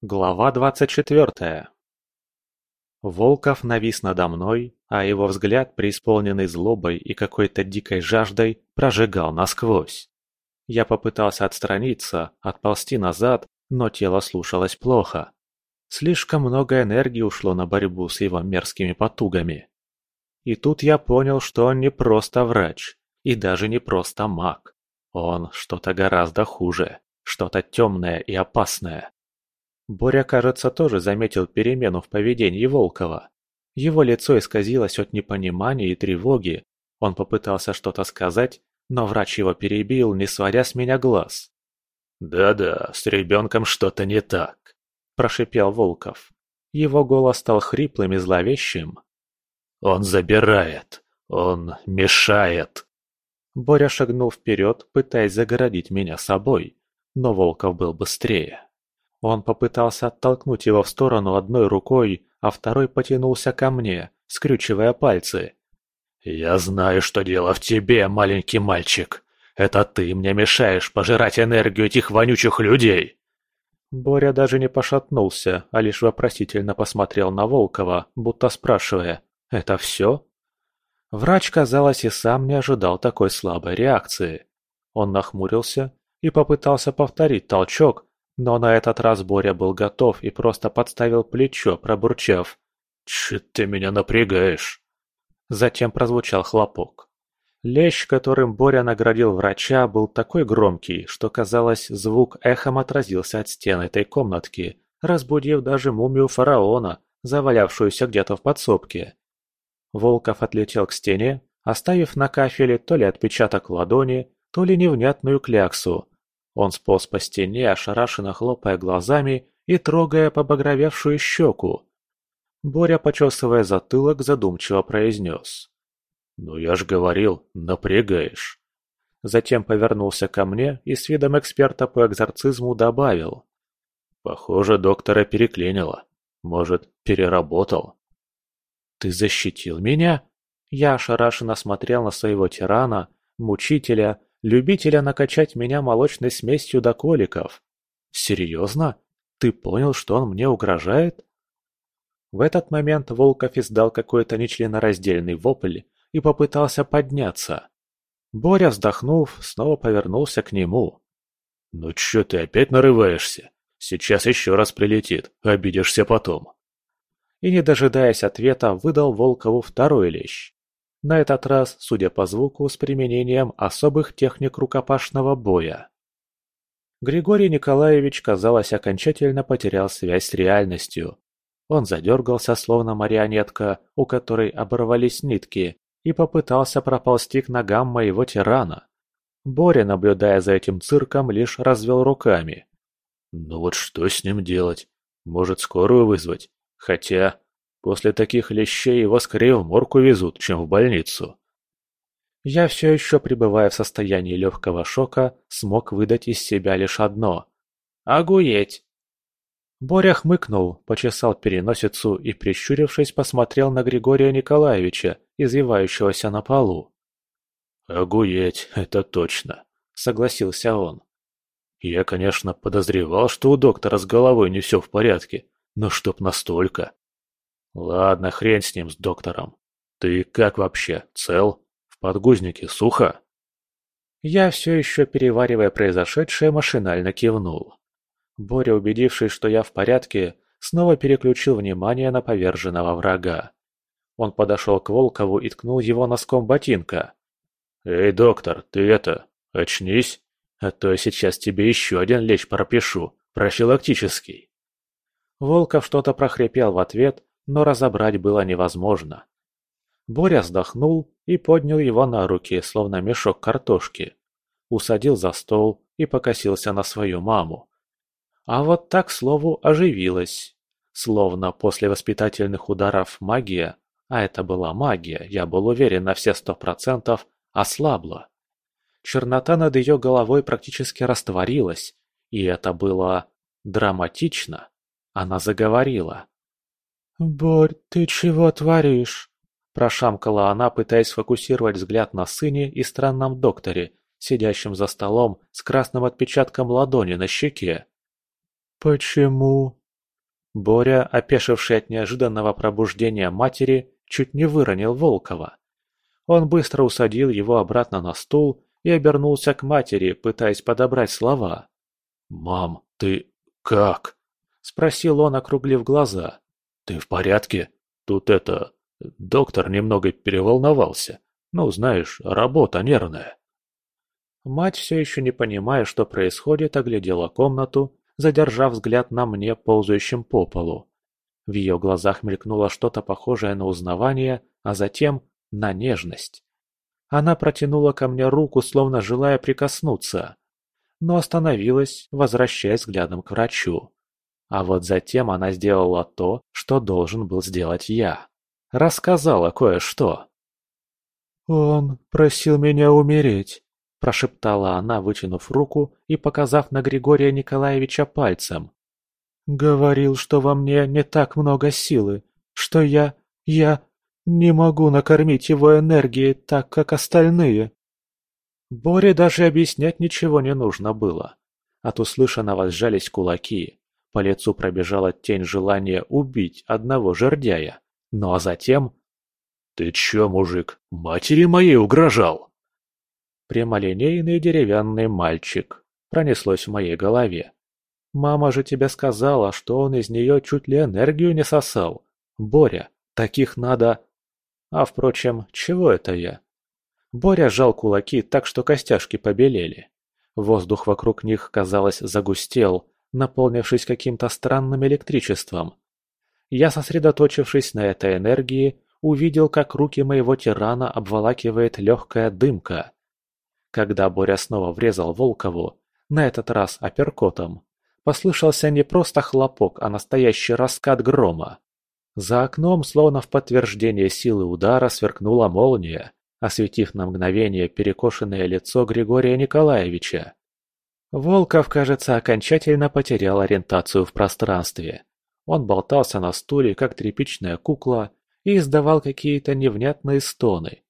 Глава двадцать четвертая Волков навис надо мной, а его взгляд, преисполненный злобой и какой-то дикой жаждой, прожигал насквозь. Я попытался отстраниться, отползти назад, но тело слушалось плохо. Слишком много энергии ушло на борьбу с его мерзкими потугами. И тут я понял, что он не просто врач, и даже не просто маг. Он что-то гораздо хуже, что-то темное и опасное. Боря, кажется, тоже заметил перемену в поведении Волкова. Его лицо исказилось от непонимания и тревоги. Он попытался что-то сказать, но врач его перебил, не сводя с меня глаз. «Да-да, с ребенком что-то не так», – прошипел Волков. Его голос стал хриплым и зловещим. «Он забирает, он мешает». Боря шагнул вперед, пытаясь загородить меня собой, но Волков был быстрее. Он попытался оттолкнуть его в сторону одной рукой, а второй потянулся ко мне, скрючивая пальцы. «Я знаю, что дело в тебе, маленький мальчик. Это ты мне мешаешь пожирать энергию этих вонючих людей!» Боря даже не пошатнулся, а лишь вопросительно посмотрел на Волкова, будто спрашивая «Это все?». Врач, казалось, и сам не ожидал такой слабой реакции. Он нахмурился и попытался повторить толчок, но на этот раз Боря был готов и просто подставил плечо, пробурчав. «Чё ты меня напрягаешь?» Затем прозвучал хлопок. Лещ, которым Боря наградил врача, был такой громкий, что, казалось, звук эхом отразился от стен этой комнатки, разбудив даже мумию фараона, завалявшуюся где-то в подсобке. Волков отлетел к стене, оставив на кафеле то ли отпечаток ладони, то ли невнятную кляксу, он сполз по стене, ошарашенно хлопая глазами и трогая побагровевшую щеку. Боря, почесывая затылок, задумчиво произнес. «Ну я ж говорил, напрягаешь». Затем повернулся ко мне и с видом эксперта по экзорцизму добавил. «Похоже, доктора переклинило. Может, переработал». «Ты защитил меня?» Я ошарашенно смотрел на своего тирана, мучителя, любителя накачать меня молочной смесью до коликов. Серьезно? Ты понял, что он мне угрожает? В этот момент Волков издал какой-то нечленораздельный вопль и попытался подняться. Боря, вздохнув, снова повернулся к нему. «Ну чё ты опять нарываешься? Сейчас еще раз прилетит, обидишься потом». И, не дожидаясь ответа, выдал Волкову второй лещ. На этот раз, судя по звуку, с применением особых техник рукопашного боя. Григорий Николаевич, казалось, окончательно потерял связь с реальностью. Он задергался, словно марионетка, у которой оборвались нитки, и попытался проползти к ногам моего тирана. Боря, наблюдая за этим цирком, лишь развел руками. «Ну вот что с ним делать? Может, скорую вызвать? Хотя, После таких лещей его скорее в морг везут, чем в больницу. Я все еще, пребывая в состоянии легкого шока, смог выдать из себя лишь одно. «Огуеть!» Боря хмыкнул, почесал переносицу и, прищурившись, посмотрел на Григория Николаевича, извивающегося на полу. «Огуеть, это точно», — согласился он. «Я, конечно, подозревал, что у доктора с головой не все в порядке, но чтоб настолько...» Ладно, хрень с ним, с доктором. Ты как вообще, цел? В подгузнике сухо? Я все еще, переваривая произошедшее, машинально кивнул. Боря, убедившись, что я в порядке, снова переключил внимание на поверженного врага. Он подошел к Волкову и ткнул его носком ботинка. «Эй, доктор, ты это, очнись, а то я сейчас тебе еще один лечь пропишу, профилактический». Волков что-то прохрипел в ответ, но разобрать было невозможно. Боря вздохнул и поднял его на руки, словно мешок картошки. Усадил за стол и покосился на свою маму. А вот так, слову, оживилась. Словно после воспитательных ударов магия, а это была магия, я был уверен на все сто процентов, ослабла. Чернота над ее головой практически растворилась, и это было драматично. Она заговорила. «Борь, ты чего творишь?» Прошамкала она, пытаясь сфокусировать взгляд на сыне и странном докторе, сидящем за столом с красным отпечатком ладони на щеке. «Почему?» Боря, опешивший от неожиданного пробуждения матери, чуть не выронил Волкова. Он быстро усадил его обратно на стул и обернулся к матери, пытаясь подобрать слова. «Мам, ты как?» – спросил он, округлив глаза. «Ты в порядке? Тут это... Доктор немного переволновался. Ну, знаешь, работа нервная». Мать, все еще не понимая, что происходит, оглядела комнату задержав взгляд на мне, ползающим по полу. В ее глазах мелькнуло что-то похожее на узнавание, а затем на нежность. Она протянула ко мне руку, словно желая прикоснуться, но остановилась, возвращаясь взглядом к врачу. А вот затем она сделала то, что должен был сделать я. Рассказала кое-что. «Он просил меня умереть», – прошептала она, вытянув руку и показав на Григория Николаевича пальцем. «Говорил, что во мне не так много силы, что я... я не могу накормить его энергией так, как остальные». Боре даже объяснять ничего не нужно было. От услышанного сжались кулаки. По лицу пробежала тень желания убить одного жердяя. Ну а затем... «Ты чё, мужик, матери моей угрожал?» Прямолинейный деревянный мальчик. Пронеслось в моей голове. Мама же тебе сказала, что он из нее чуть ли энергию не сосал. Боря, таких надо... А впрочем, чего это я? Боря сжал кулаки так, что костяшки побелели. Воздух вокруг них, казалось, загустел, наполнившись каким-то странным электричеством. Я, сосредоточившись на этой энергии, увидел, как руки моего тирана обволакивает легкая дымка. Когда Боря снова врезал Волкову, на этот раз апперкотом, послышался не просто хлопок, а настоящий раскат грома. За окном, словно в подтверждение силы удара, сверкнула молния, осветив на мгновение перекошенное лицо Григория Николаевича. Волков, кажется, окончательно потерял ориентацию в пространстве. Он болтался на стуле, как тряпичная кукла, и издавал какие-то невнятные стоны,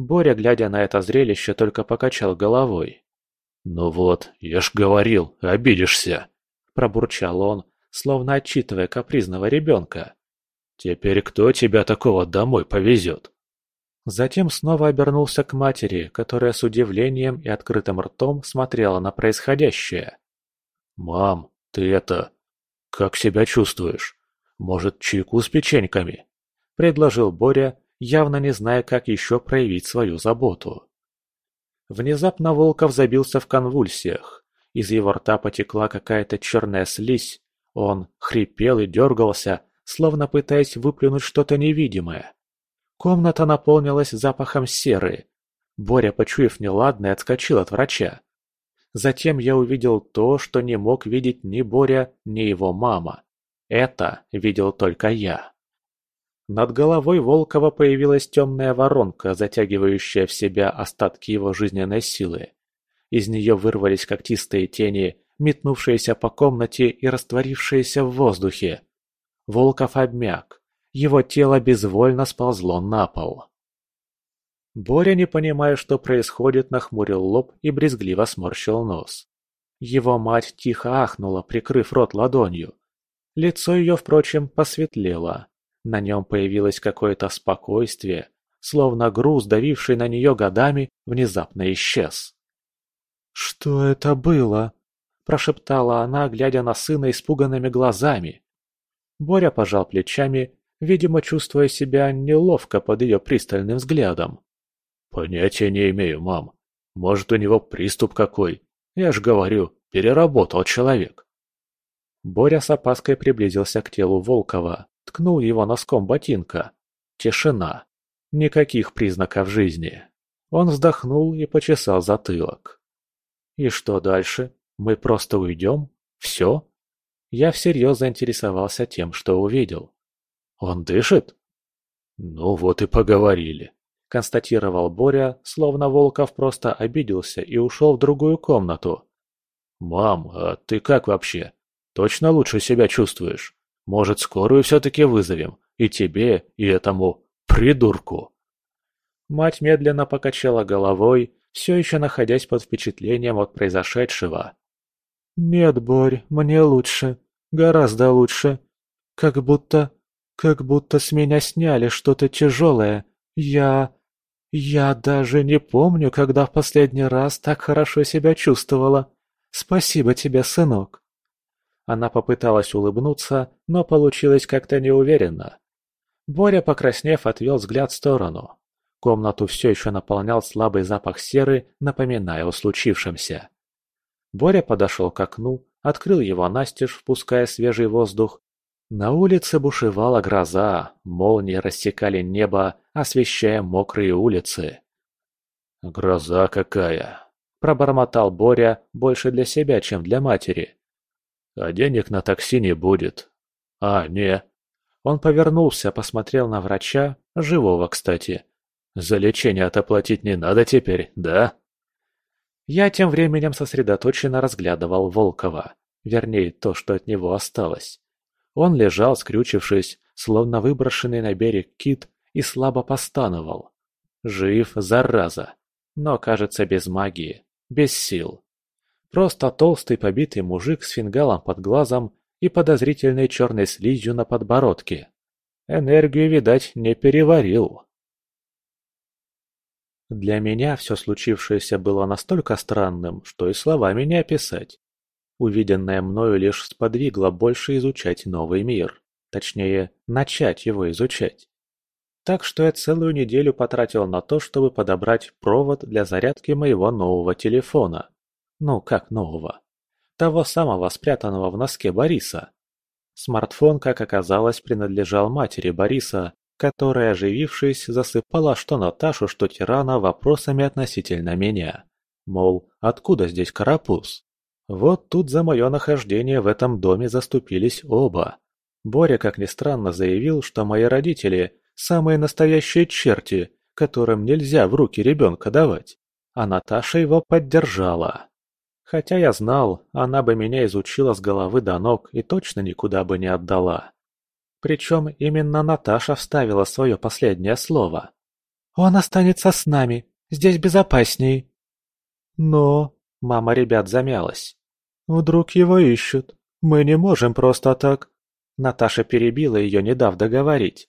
Боря, глядя на это зрелище, только покачал головой. «Ну вот, я ж говорил, обидишься!» – пробурчал он, словно отчитывая капризного ребенка. «Теперь кто тебя такого домой повезет?» Затем снова обернулся к матери, которая с удивлением и открытым ртом смотрела на происходящее. «Мам, ты это... как себя чувствуешь? Может, чайку с печеньками?» – предложил Боря, явно не зная, как еще проявить свою заботу. Внезапно Волков забился в конвульсиях. Из его рта потекла какая-то черная слизь. Он хрипел и дергался, словно пытаясь выплюнуть что-то невидимое. Комната наполнилась запахом серы. Боря, почуяв неладное, отскочил от врача. Затем я увидел то, что не мог видеть ни Боря, ни его мама. Это видел только я. Над головой Волкова появилась темная воронка, затягивающая в себя остатки его жизненной силы. Из нее вырвались когтистые тени, метнувшиеся по комнате и растворившиеся в воздухе. Волков обмяк. Его тело безвольно сползло на пол. Боря, не понимая, что происходит, нахмурил лоб и брезгливо сморщил нос. Его мать тихо ахнула, прикрыв рот ладонью. Лицо ее, впрочем, посветлело. На нем появилось какое-то спокойствие, словно груз, давивший на нее годами, внезапно исчез. «Что это было?» – прошептала она, глядя на сына испуганными глазами. Боря пожал плечами, видимо, чувствуя себя неловко под ее пристальным взглядом. «Понятия не имею, мам. Может, у него приступ какой? Я ж говорю, переработал человек». Боря с опаской приблизился к телу Волкова. Ткнул его носком ботинка. Тишина. Никаких признаков жизни. Он вздохнул и почесал затылок. «И что дальше? Мы просто уйдем? Все?» Я всерьез заинтересовался тем, что увидел. «Он дышит?» «Ну вот и поговорили», — констатировал Боря, словно Волков просто обиделся и ушел в другую комнату. «Мам, а ты как вообще? Точно лучше себя чувствуешь?» Может, скорую все-таки вызовем? И тебе, и этому придурку!» Мать медленно покачала головой, все еще находясь под впечатлением от произошедшего. «Нет, Борь, мне лучше. Гораздо лучше. Как будто... как будто с меня сняли что-то тяжелое. Я... я даже не помню, когда в последний раз так хорошо себя чувствовала. Спасибо тебе, сынок. Она попыталась улыбнуться, но получилось как-то неуверенно. Боря, покраснев, отвел взгляд в сторону. Комнату все еще наполнял слабый запах серы, напоминая о случившемся. Боря подошел к окну, открыл его настежь, впуская свежий воздух. На улице бушевала гроза, молнии рассекали небо, освещая мокрые улицы. «Гроза какая!» – пробормотал Боря больше для себя, чем для матери. «А денег на такси не будет. А, не». Он повернулся, посмотрел на врача, живого, кстати. «За лечение-то платить не надо теперь, да?» Я тем временем сосредоточенно разглядывал Волкова, вернее, то, что от него осталось. Он лежал, скрючившись, словно выброшенный на берег кит, и слабо постановал. Жив, зараза, но, кажется, без магии, без сил. Просто толстый побитый мужик с фингалом под глазом и подозрительной черной слизью на подбородке. Энергию, видать, не переварил. Для меня все случившееся было настолько странным, что и словами не описать. Увиденное мною лишь сподвигло больше изучать новый мир. Точнее, начать его изучать. Так что я целую неделю потратил на то, чтобы подобрать провод для зарядки моего нового телефона. Ну, как нового? Того самого спрятанного в носке Бориса. Смартфон, как оказалось, принадлежал матери Бориса, которая, оживившись, засыпала что Наташу, что Тирана вопросами относительно меня. Мол, откуда здесь карапуз? Вот тут за мое нахождение в этом доме заступились оба. Боря, как ни странно, заявил, что мои родители – самые настоящие черти, которым нельзя в руки ребенка давать. А Наташа его поддержала. Хотя я знал, она бы меня изучила с головы до ног и точно никуда бы не отдала. Причем именно Наташа вставила свое последнее слово. «Он останется с нами, здесь безопасней». «Но...» — мама ребят замялась. «Вдруг его ищут? Мы не можем просто так...» Наташа перебила ее, не дав договорить.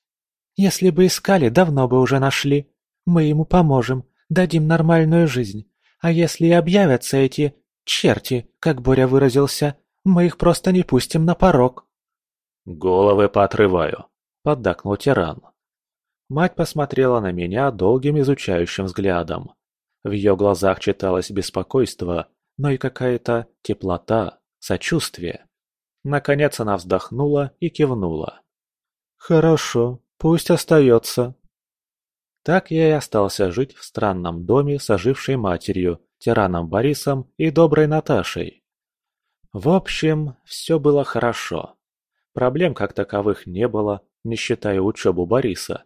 «Если бы искали, давно бы уже нашли. Мы ему поможем, дадим нормальную жизнь. А если и объявятся эти черти, как Боря выразился, мы их просто не пустим на порог». «Головы поотрываю», — поддакнул тиран. Мать посмотрела на меня долгим изучающим взглядом. В ее глазах читалось беспокойство, но и какая-то теплота, сочувствие. Наконец она вздохнула и кивнула. «Хорошо, пусть остается». Так я и остался жить в странном доме с ожившей матерью, тираном Борисом и доброй Наташей. В общем, все было хорошо. Проблем как таковых не было, не считая учебу Бориса.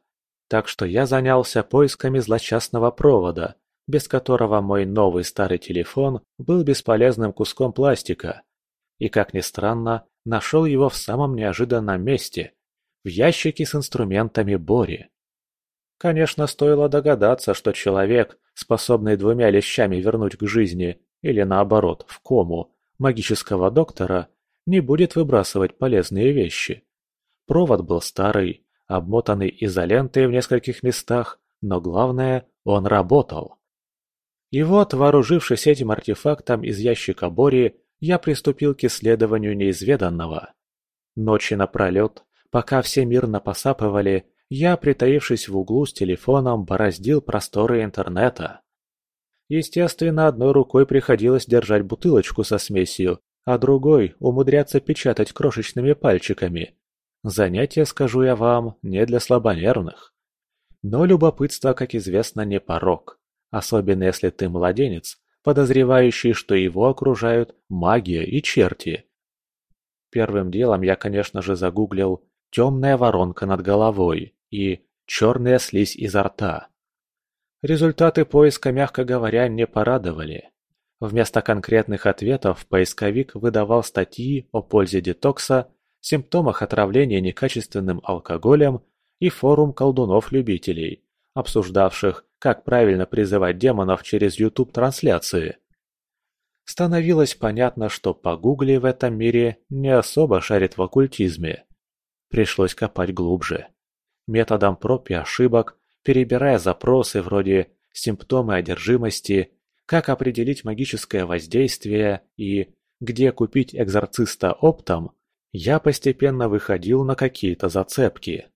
Так что я занялся поисками злосчастного провода, без которого мой новый старый телефон был бесполезным куском пластика. И, как ни странно, нашел его в самом неожиданном месте – в ящике с инструментами Бори. Конечно, стоило догадаться, что человек, способный двумя лещами вернуть к жизни, или наоборот, в кому, магического доктора, не будет выбрасывать полезные вещи. Провод был старый, обмотанный изолентой в нескольких местах, но главное, он работал. И вот, вооружившись этим артефактом из ящика Бори, я приступил к исследованию неизведанного. Ночи напролет, пока все мирно посапывали, я, притаившись в углу с телефоном, бороздил просторы интернета. Естественно, одной рукой приходилось держать бутылочку со смесью, а другой умудряться печатать крошечными пальчиками. Занятие, скажу я вам, не для слабонервных. Но любопытство, как известно, не порог, особенно если ты младенец, подозревающий, что его окружают магия и черти. Первым делом я, конечно же, загуглил «темная воронка над головой» и «черная слизь изо рта». Результаты поиска, мягко говоря, не порадовали. Вместо конкретных ответов поисковик выдавал статьи о пользе детокса, симптомах отравления некачественным алкоголем и форум колдунов-любителей, обсуждавших, как правильно призывать демонов через YouTube-трансляции. Становилось понятно, что по гугле в этом мире не особо шарит в оккультизме. Пришлось копать глубже. Методом проб и ошибок, перебирая запросы вроде «симптомы одержимости», «как определить магическое воздействие» и «где купить экзорциста оптом», я постепенно выходил на какие-то зацепки.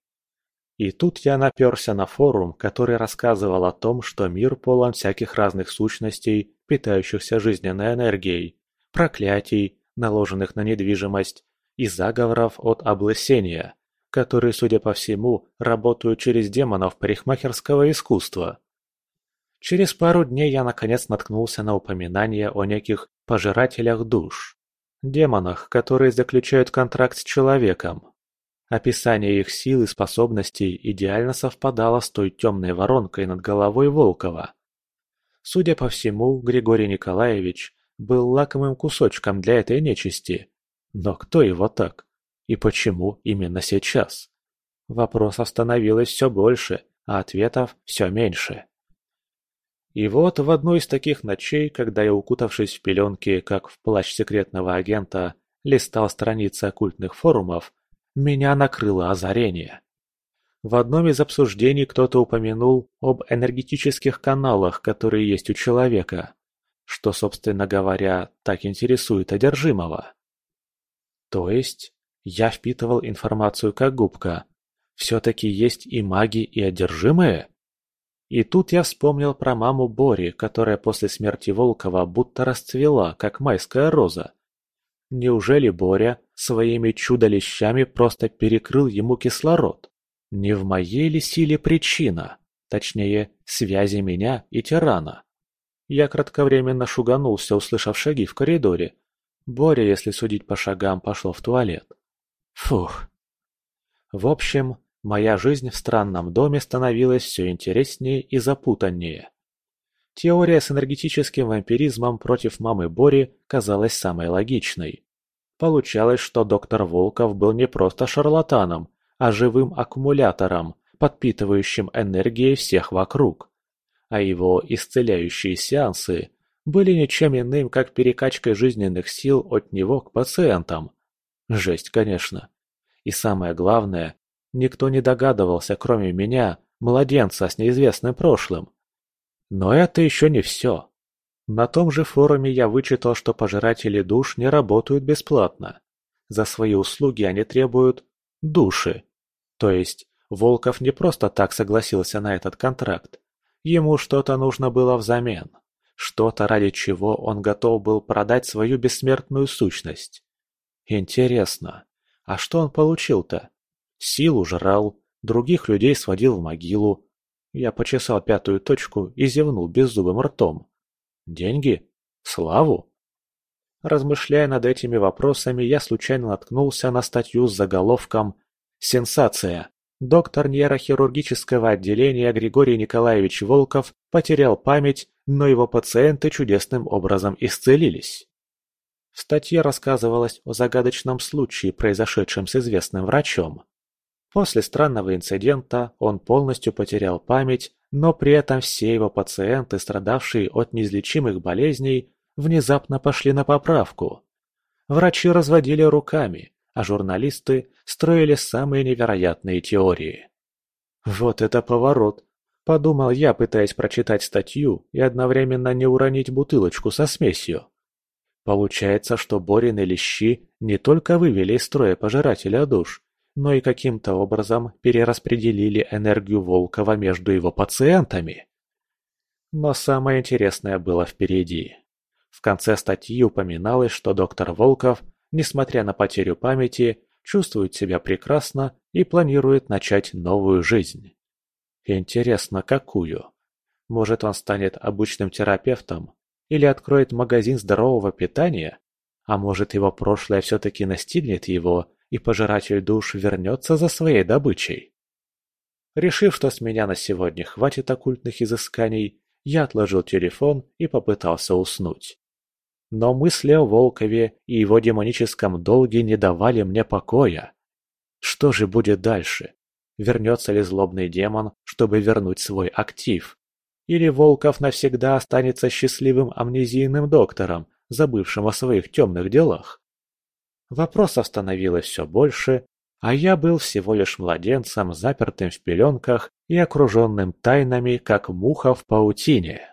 И тут я наперся на форум, который рассказывал о том, что мир полон всяких разных сущностей, питающихся жизненной энергией, проклятий, наложенных на недвижимость, и заговоров от облысения, которые, судя по всему, работают через демонов парикмахерского искусства. Через пару дней я наконец наткнулся на упоминание о неких пожирателях душ. Демонах, которые заключают контракт с человеком. Описание их сил и способностей идеально совпадало с той темной воронкой над головой Волкова. Судя по всему, Григорий Николаевич был лакомым кусочком для этой нечисти, но кто его так? И почему именно сейчас? Вопросов становилось все больше, а ответов все меньше. И вот в одну из таких ночей, когда я, укутавшись в пеленки, как в плащ секретного агента, листал страницы оккультных форумов, меня накрыло озарение. В одном из обсуждений кто-то упомянул об энергетических каналах, которые есть у человека, что, собственно говоря, так интересует одержимого. То есть, я впитывал информацию как губка. Все-таки есть и маги, и одержимые? И тут я вспомнил про маму Бори, которая после смерти Волкова будто расцвела, как майская роза. Неужели Боря своими чудо-лещами просто перекрыл ему кислород? Не в моей ли силе причина? Точнее, связи меня и тирана. Я кратковременно шуганулся, услышав шаги в коридоре, Боря, если судить по шагам, пошел в туалет. Фух. В общем, моя жизнь в странном доме становилась все интереснее и запутаннее. Теория с энергетическим вампиризмом против мамы Бори казалась самой логичной. Получалось, что доктор Волков был не просто шарлатаном, а живым аккумулятором, подпитывающим энергией всех вокруг. А его исцеляющие сеансы были ничем иным, как перекачкой жизненных сил от него к пациентам. Жесть, конечно. И самое главное, никто не догадывался, кроме меня, младенца с неизвестным прошлым. Но это еще не все. На том же форуме я вычитал, что пожиратели душ не работают бесплатно. За свои услуги они требуют души. То есть Волков не просто так согласился на этот контракт. Ему что-то нужно было взамен. Что-то, ради чего он готов был продать свою бессмертную сущность. Интересно, а что он получил-то? Силу жрал, других людей сводил в могилу. Я почесал пятую точку и зевнул беззубым ртом. Деньги? Славу? Размышляя над этими вопросами, я случайно наткнулся на статью с заголовком «Сенсация! Доктор нейрохирургического отделения Григорий Николаевич Волков потерял память, но его пациенты чудесным образом исцелились. В статье рассказывалось о загадочном случае, произошедшем с известным врачом. После странного инцидента он полностью потерял память, но при этом все его пациенты, страдавшие от неизлечимых болезней, внезапно пошли на поправку. Врачи разводили руками, а журналисты строили самые невероятные теории. Вот это поворот! Подумал я, пытаясь прочитать статью и одновременно не уронить бутылочку со смесью. Получается, что Борины лещи не только вывели из строя пожирателя душ, но и каким-то образом перераспределили энергию Волкова между его пациентами. Но самое интересное было впереди. В конце статьи упоминалось, что доктор Волков несмотря на потерю памяти, чувствует себя прекрасно и планирует начать новую жизнь. Интересно, какую? Может, он станет обычным терапевтом? Или откроет магазин здорового питания? А может, его прошлое все-таки настигнет его, и пожиратель душ вернется за своей добычей? Решив, что с меня на сегодня хватит оккультных изысканий, я отложил телефон и попытался уснуть. Но мысли о Волкове и его демоническом долге не давали мне покоя. Что же будет дальше? Вернется ли злобный демон, чтобы вернуть свой актив? Или Волков навсегда останется счастливым амнезийным доктором, забывшим о своих темных делах? Вопросов становилось все больше, А я был всего лишь младенцем, запертым в пеленках и окруженным тайнами, как муха в паутине.